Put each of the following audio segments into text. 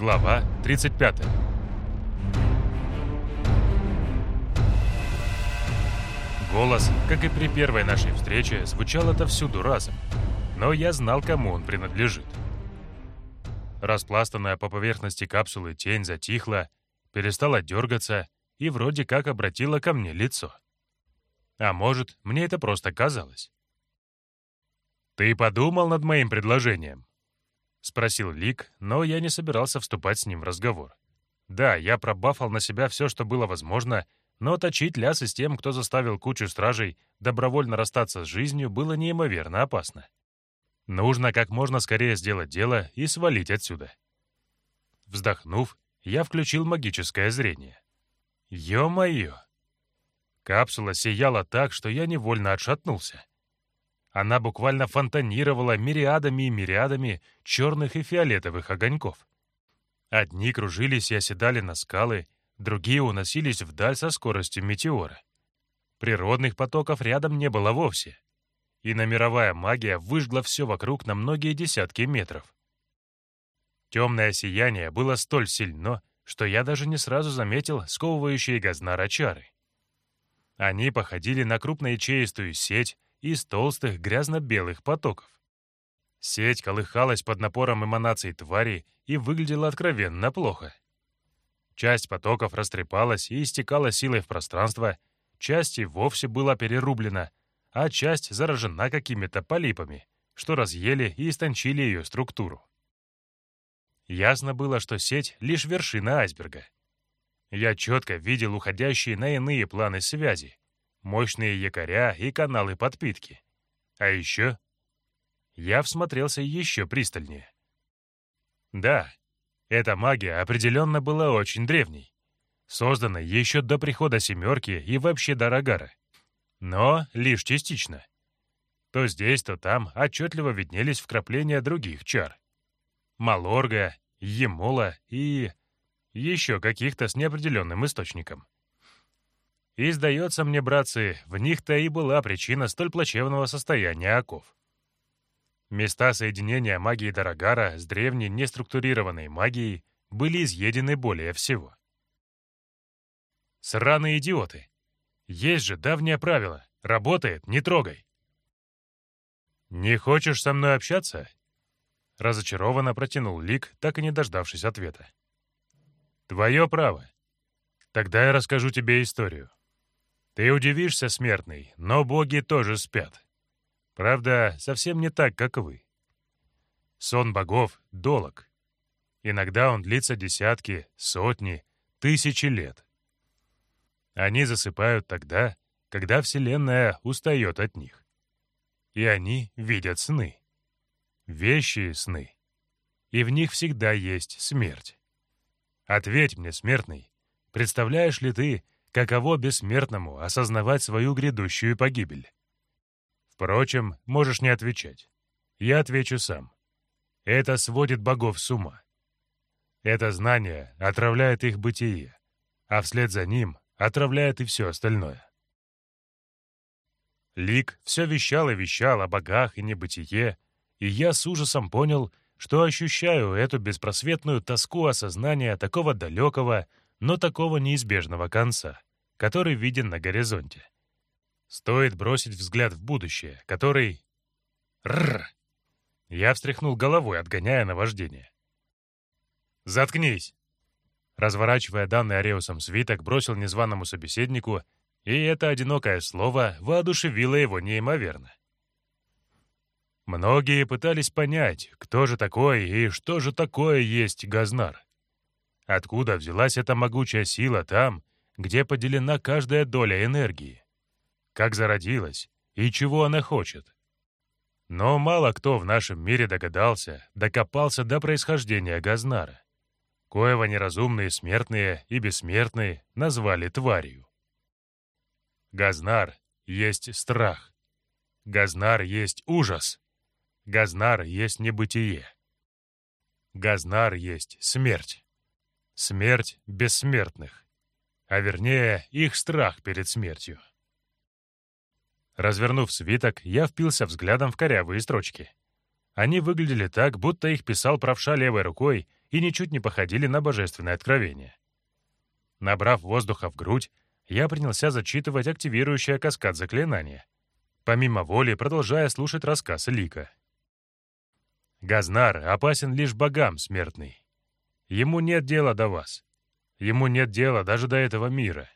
Глава 35. Голос, как и при первой нашей встрече, звучал отовсюду разом, но я знал, кому он принадлежит. Распластанная по поверхности капсулы тень затихла, перестала дергаться и вроде как обратила ко мне лицо. А может, мне это просто казалось. «Ты подумал над моим предложением?» — спросил Лик, но я не собирался вступать с ним в разговор. Да, я пробафал на себя все, что было возможно, но точить лясы с тем, кто заставил кучу стражей добровольно расстаться с жизнью, было неимоверно опасно. Нужно как можно скорее сделать дело и свалить отсюда. Вздохнув, я включил магическое зрение. Ё-моё! Капсула сияла так, что я невольно отшатнулся. Она буквально фонтанировала мириадами и мириадами черных и фиолетовых огоньков. Одни кружились и оседали на скалы, другие уносились вдаль со скоростью метеора. Природных потоков рядом не было вовсе. И мировая магия выжгла все вокруг на многие десятки метров. Темное сияние было столь сильно, что я даже не сразу заметил сковывающие Газнара чары. Они походили на крупноячеистую сеть из толстых грязно-белых потоков. Сеть колыхалась под напором эманаций твари и выглядела откровенно плохо. Часть потоков растрепалась и истекала силой в пространство, часть и вовсе была перерублена, а часть заражена какими-то полипами, что разъели и истончили ее структуру. Ясно было, что сеть — лишь вершина айсберга. Я четко видел уходящие на иные планы связи, мощные якоря и каналы подпитки. А еще... Я всмотрелся еще пристальнее. Да, эта магия определенно была очень древней, созданной еще до прихода «семерки» и вообще до Рогара. Но лишь частично. То здесь, то там отчетливо виднелись вкрапления других чар. Малорга, Емола и еще каких-то с неопределенным источником. И, сдается мне, братцы, в них-то и была причина столь плачевного состояния оков. Места соединения магии Дорогара с древней неструктурированной магией были изъедены более всего. Сраные идиоты! Есть же давнее правило. Работает, не трогай. «Не хочешь со мной общаться?» Разочарованно протянул Лик, так и не дождавшись ответа. «Твое право. Тогда я расскажу тебе историю. Ты удивишься, смертный, но боги тоже спят. Правда, совсем не так, как вы. Сон богов — долог. Иногда он длится десятки, сотни, тысячи лет. Они засыпают тогда, когда Вселенная устает от них. И они видят сны. Вещие сны. И в них всегда есть смерть. Ответь мне, смертный, представляешь ли ты, каково бессмертному осознавать свою грядущую погибель? Впрочем, можешь не отвечать. Я отвечу сам. Это сводит богов с ума. Это знание отравляет их бытие, а вслед за ним отравляет и все остальное. Лик все вещал и вещал о богах и небытие, и я с ужасом понял, что ощущаю эту беспросветную тоску осознания такого далекого, но такого неизбежного конца, который виден на горизонте. Стоит бросить взгляд в будущее, который... Рррр! Я встряхнул головой, отгоняя наваждение. «Заткнись!» Разворачивая данный Ареусом свиток, бросил незваному собеседнику, и это одинокое слово воодушевило его неимоверно. Многие пытались понять, кто же такой и что же такое есть Газнар. Откуда взялась эта могучая сила там, где поделена каждая доля энергии? как зародилась и чего она хочет. Но мало кто в нашем мире догадался, докопался до происхождения Газнара, коего неразумные смертные и бессмертные назвали тварью. Газнар есть страх. Газнар есть ужас. Газнар есть небытие. Газнар есть смерть. Смерть бессмертных. А вернее, их страх перед смертью. Развернув свиток, я впился взглядом в корявые строчки. Они выглядели так, будто их писал правша левой рукой и ничуть не походили на божественное откровение. Набрав воздуха в грудь, я принялся зачитывать активирующее каскад заклинания, помимо воли продолжая слушать рассказ Лика. «Газнар опасен лишь богам, смертный. Ему нет дела до вас. Ему нет дела даже до этого мира.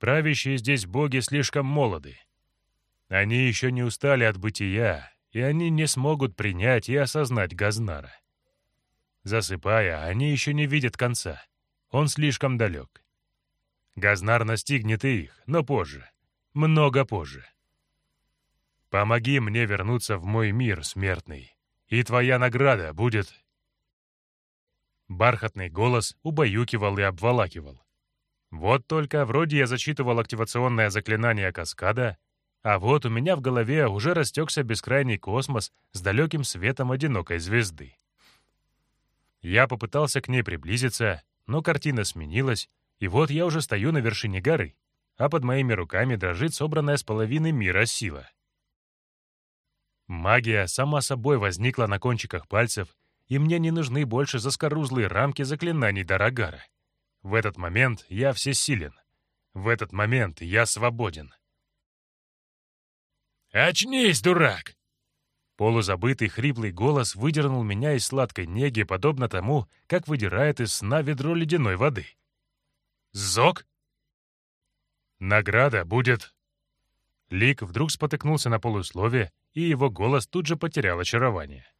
Правящие здесь боги слишком молоды. Они еще не устали от бытия, и они не смогут принять и осознать Газнара. Засыпая, они еще не видят конца. Он слишком далек. Газнар настигнет их, но позже. Много позже. Помоги мне вернуться в мой мир, смертный, и твоя награда будет...» Бархатный голос убаюкивал и обволакивал. Вот только вроде я зачитывал активационное заклинание каскада, а вот у меня в голове уже растекся бескрайний космос с далеким светом одинокой звезды. Я попытался к ней приблизиться, но картина сменилась, и вот я уже стою на вершине горы, а под моими руками дрожит собранная с половины мира сила. Магия сама собой возникла на кончиках пальцев, и мне не нужны больше заскорузлые рамки заклинаний Дарагара. В этот момент я всесилен. В этот момент я свободен. «Очнись, дурак!» Полузабытый хриплый голос выдернул меня из сладкой неги, подобно тому, как выдирает из сна ведро ледяной воды. «Зок?» «Награда будет...» Лик вдруг спотыкнулся на полуслове, и его голос тут же потерял очарование.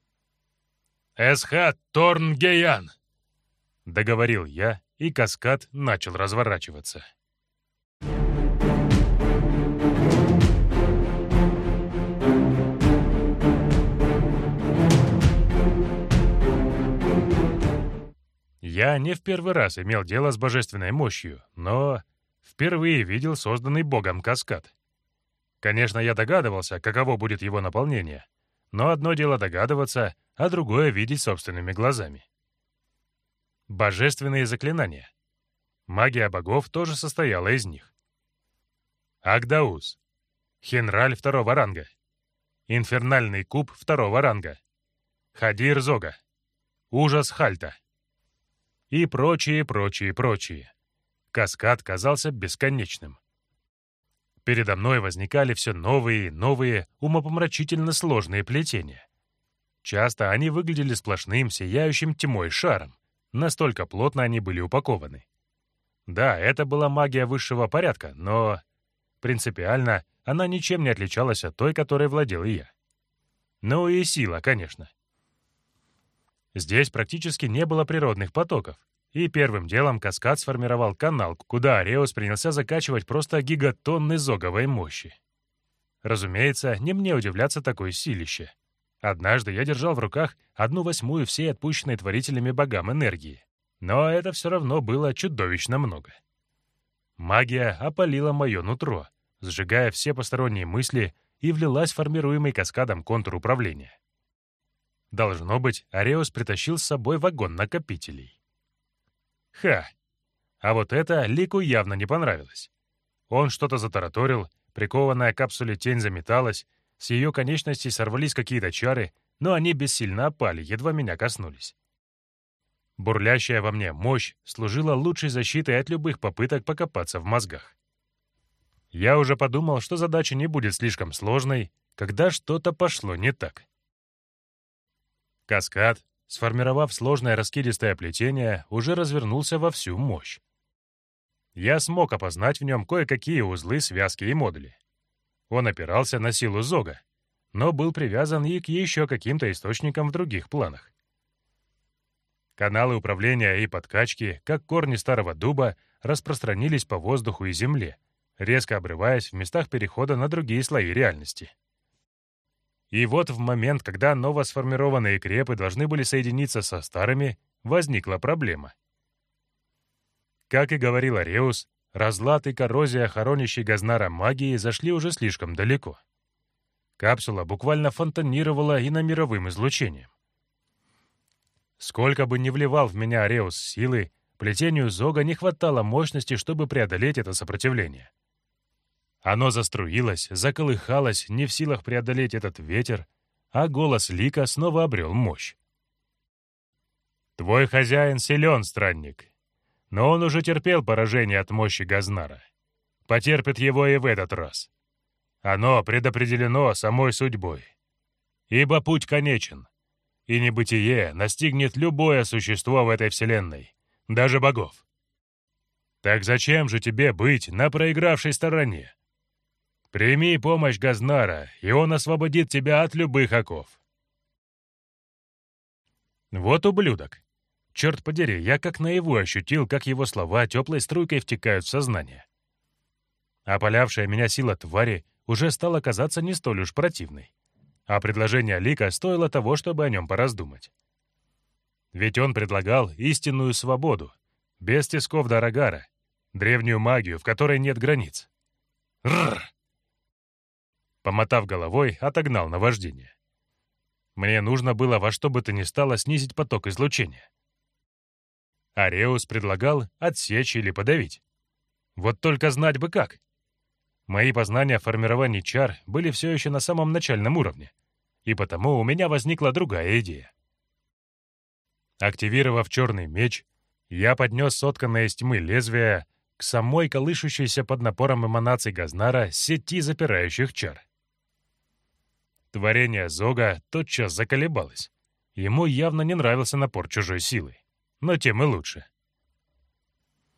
«Эсхат Торнгеян!» — договорил я, и каскад начал разворачиваться. Я не в первый раз имел дело с божественной мощью, но впервые видел созданный Богом каскад. Конечно, я догадывался, каково будет его наполнение, но одно дело догадываться, а другое — видеть собственными глазами. Божественные заклинания. Магия богов тоже состояла из них. Агдаус. Хенраль второго ранга. Инфернальный куб второго ранга. Хадир Зога. Ужас Хальта и прочие, прочие, прочие. Каскад казался бесконечным. Передо мной возникали все новые и новые, умопомрачительно сложные плетения. Часто они выглядели сплошным, сияющим тьмой шаром. Настолько плотно они были упакованы. Да, это была магия высшего порядка, но принципиально она ничем не отличалась от той, которой владел я. Ну и сила, конечно. Здесь практически не было природных потоков, и первым делом каскад сформировал канал, куда Ареус принялся закачивать просто гигатонны зоговой мощи. Разумеется, не мне удивляться такой силище. Однажды я держал в руках одну восьмую всей отпущенной творителями богам энергии, но это все равно было чудовищно много. Магия опалила мое нутро, сжигая все посторонние мысли и влилась в формируемый каскадом контур управления. Должно быть, Ареус притащил с собой вагон накопителей. Ха! А вот это Лику явно не понравилось. Он что-то затараторил, прикованная капсуле тень заметалась, с ее конечностей сорвались какие-то чары, но они бессильно опали, едва меня коснулись. Бурлящая во мне мощь служила лучшей защитой от любых попыток покопаться в мозгах. Я уже подумал, что задача не будет слишком сложной, когда что-то пошло не так. Каскад, сформировав сложное раскидистое плетение, уже развернулся во всю мощь. Я смог опознать в нем кое-какие узлы, связки и модули. Он опирался на силу Зога, но был привязан и к еще каким-то источникам в других планах. Каналы управления и подкачки, как корни старого дуба, распространились по воздуху и земле, резко обрываясь в местах перехода на другие слои реальности. И вот в момент, когда новосформированные крепы должны были соединиться со старыми, возникла проблема. Как и говорил Ареус, разлад и коррозия хоронящей Газнара магии зашли уже слишком далеко. Капсула буквально фонтанировала и на мировым излучением. Сколько бы ни вливал в меня Ареус силы, плетению Зога не хватало мощности, чтобы преодолеть это сопротивление. Оно заструилось, заколыхалось, не в силах преодолеть этот ветер, а голос Лика снова обрел мощь. Твой хозяин силен, странник, но он уже терпел поражение от мощи Газнара. Потерпит его и в этот раз. Оно предопределено самой судьбой. Ибо путь конечен, и небытие настигнет любое существо в этой вселенной, даже богов. Так зачем же тебе быть на проигравшей стороне? Прими помощь Газнара, и он освободит тебя от любых оков. Вот ублюдок. Черт подери, я как наяву ощутил, как его слова теплой струйкой втекают в сознание. Опалявшая меня сила твари уже стала казаться не столь уж противной. А предложение Лика стоило того, чтобы о нем пораздумать. Ведь он предлагал истинную свободу, без тисков Дарагара, древнюю магию, в которой нет границ. Рррр! Помотав головой, отогнал наваждение. Мне нужно было во что бы то ни стало снизить поток излучения. Ареус предлагал отсечь или подавить. Вот только знать бы как. Мои познания о формировании чар были все еще на самом начальном уровне, и потому у меня возникла другая идея. Активировав черный меч, я поднес сотканное из тьмы лезвие к самой колышущейся под напором эманаций Газнара сети запирающих чар. Творение Зога тотчас заколебалось. Ему явно не нравился напор чужой силы, но тем и лучше.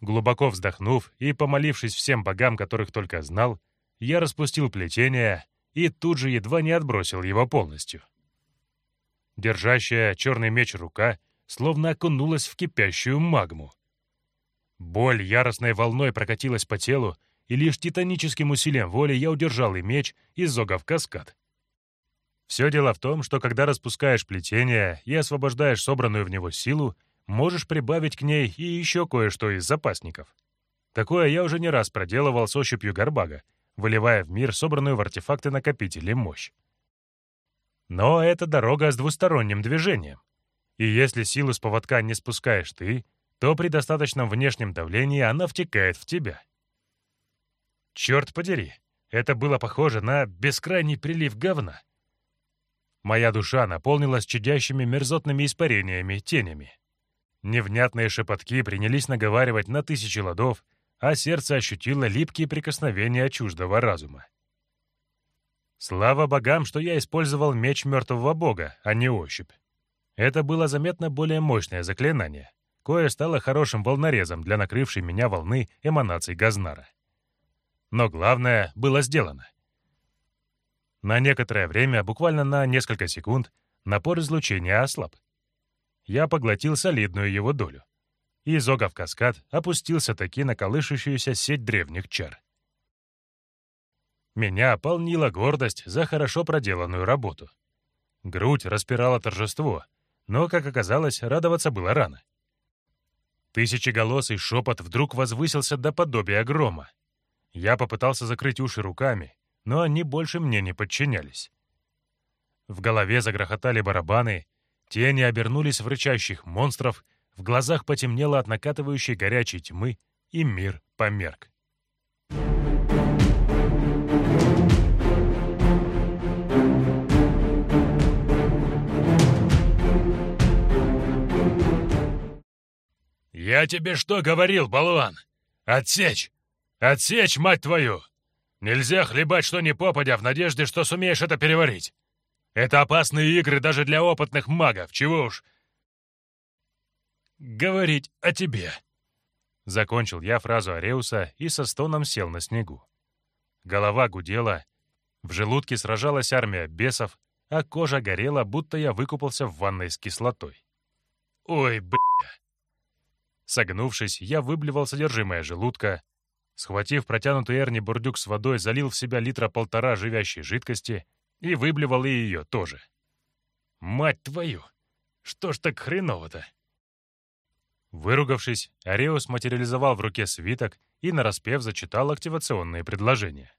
Глубоко вздохнув и помолившись всем богам, которых только знал, я распустил плетение и тут же едва не отбросил его полностью. Держащая черный меч рука словно окунулась в кипящую магму. Боль яростной волной прокатилась по телу, и лишь титаническим усилием воли я удержал и меч, и зогов каскад. Все дело в том, что когда распускаешь плетение и освобождаешь собранную в него силу, можешь прибавить к ней и еще кое-что из запасников. Такое я уже не раз проделывал с ощупью горбага, выливая в мир собранную в артефакты накопители мощь. Но это дорога с двусторонним движением. И если силу с поводка не спускаешь ты, то при достаточном внешнем давлении она втекает в тебя. Черт подери, это было похоже на бескрайний прилив говна. Моя душа наполнилась чудящими мерзотными испарениями, тенями. Невнятные шепотки принялись наговаривать на тысячи ладов, а сердце ощутило липкие прикосновения чуждого разума. Слава богам, что я использовал меч мертвого бога, а не ощупь. Это было заметно более мощное заклинание, кое стало хорошим волнорезом для накрывшей меня волны эманаций Газнара. Но главное было сделано. На некоторое время, буквально на несколько секунд, напор излучения ослаб. Я поглотил солидную его долю. И Зогов каскад опустился таки на колышущуюся сеть древних чар. Меня полнила гордость за хорошо проделанную работу. Грудь распирала торжество, но, как оказалось, радоваться было рано. Тысячеголосый шепот вдруг возвысился до подобия грома. Я попытался закрыть уши руками, но они больше мне не подчинялись. В голове загрохотали барабаны, тени обернулись в рычащих монстров, в глазах потемнело от накатывающей горячей тьмы, и мир померк. «Я тебе что говорил, болван? Отсечь! Отсечь, мать твою!» Нельзя хлебать что ни попадя в надежде, что сумеешь это переварить. Это опасные игры даже для опытных магов, чего уж... Говорить о тебе. Закончил я фразу Ареуса и со стоном сел на снегу. Голова гудела, в желудке сражалась армия бесов, а кожа горела, будто я выкупался в ванной с кислотой. Ой, бля. Согнувшись, я выблевал содержимое желудка, Схватив протянутый Эрни бурдюк с водой, залил в себя литра полтора живящей жидкости и выблевал и ее тоже. «Мать твою! Что ж так хреново-то?» Выругавшись, Ареус материализовал в руке свиток и нараспев зачитал активационные предложения.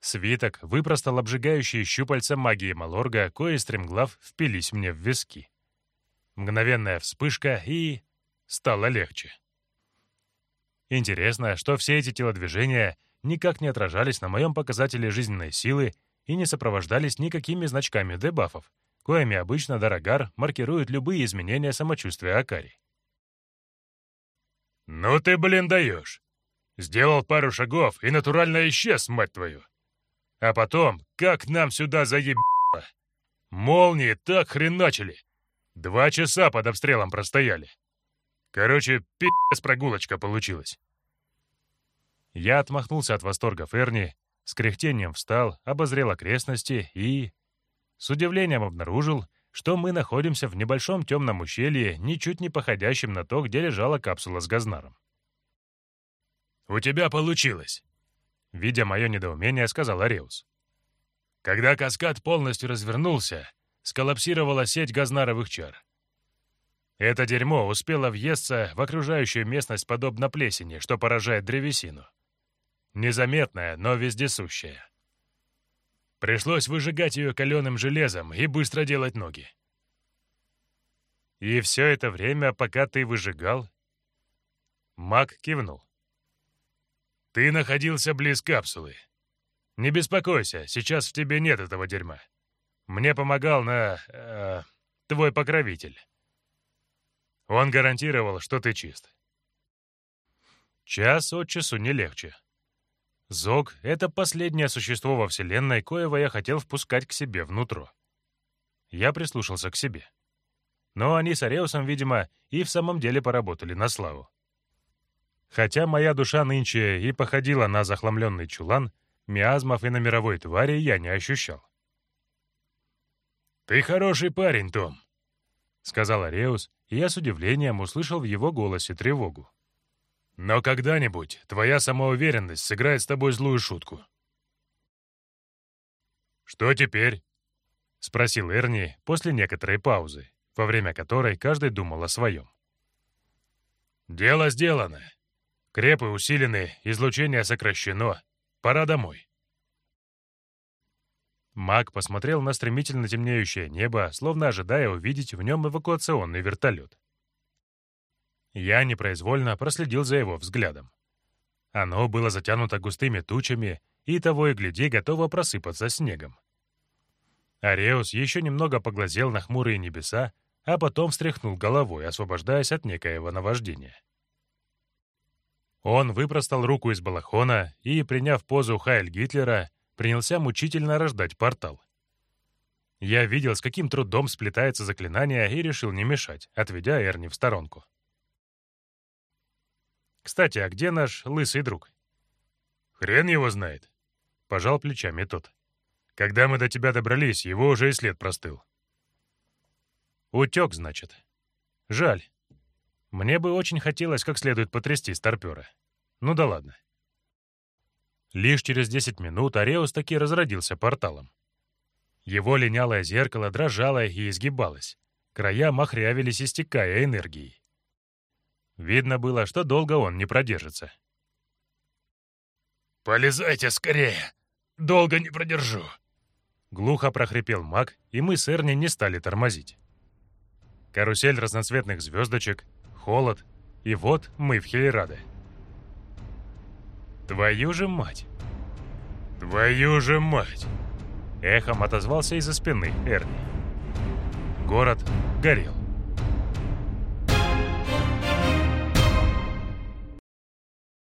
Свиток выпростал обжигающие щупальца магии Малорга, кое стремглав впились мне в виски. Мгновенная вспышка и... стало легче. Интересно, что все эти телодвижения никак не отражались на моем показателе жизненной силы и не сопровождались никакими значками дебафов, коими обычно Дорогар маркирует любые изменения самочувствия Акари. «Ну ты, блин, даешь! Сделал пару шагов и натурально исчез, мать твою! А потом, как нам сюда заебало! Молнии так хреначили! Два часа под обстрелом простояли! Короче, пи***с прогулочка получилась!» Я отмахнулся от восторга Ферни, с кряхтением встал, обозрел окрестности и... С удивлением обнаружил, что мы находимся в небольшом темном ущелье, ничуть не походящем на то, где лежала капсула с Газнаром. «У тебя получилось!» Видя мое недоумение, сказал Ареус. «Когда каскад полностью развернулся, сколлапсировала сеть газнаровых чар. Это дерьмо успело въесться в окружающую местность подобно плесени, что поражает древесину. Незаметная, но вездесущая. Пришлось выжигать ее каленым железом и быстро делать ноги. «И все это время, пока ты выжигал?» Мак кивнул. «Ты находился близ капсулы. Не беспокойся, сейчас в тебе нет этого дерьма. Мне помогал на... Э, твой покровитель. Он гарантировал, что ты чист». Час от часу не легче. Зог — это последнее существо во Вселенной, коего я хотел впускать к себе внутрь. Я прислушался к себе. Но они с Ареусом, видимо, и в самом деле поработали на славу. Хотя моя душа нынче и походила на захламленный чулан, миазмов и на мировой твари я не ощущал. «Ты хороший парень, Том», — сказал Ареус, и я с удивлением услышал в его голосе тревогу. Но когда-нибудь твоя самоуверенность сыграет с тобой злую шутку. «Что теперь?» — спросил Эрни после некоторой паузы, во время которой каждый думал о своем. «Дело сделано. Крепы усилены, излучение сокращено. Пора домой». Маг посмотрел на стремительно темнеющее небо, словно ожидая увидеть в нем эвакуационный вертолет. Я непроизвольно проследил за его взглядом. Оно было затянуто густыми тучами и того и гляди готово просыпаться снегом. Ареус еще немного поглазел на хмурые небеса, а потом встряхнул головой, освобождаясь от некоего наваждения. Он выпростал руку из балахона и, приняв позу Хайль Гитлера, принялся мучительно рождать портал. Я видел, с каким трудом сплетается заклинание, и решил не мешать, отведя Эрни в сторонку. Кстати, а где наш лысый друг?» «Хрен его знает», — пожал плечами тот. «Когда мы до тебя добрались, его уже и след простыл». «Утек, значит. Жаль. Мне бы очень хотелось как следует потрясти старпера. Ну да ладно». Лишь через 10 минут Ареус таки разродился порталом. Его линялое зеркало дрожало и изгибалось. Края махрявились, истекая энергией. Видно было, что долго он не продержится. «Полезайте скорее! Долго не продержу!» Глухо прохрипел маг, и мы с Эрни не стали тормозить. Карусель разноцветных звездочек, холод, и вот мы в Хелераде. «Твою же мать!» «Твою же мать!» Эхом отозвался из-за спины Эрни. Город горел.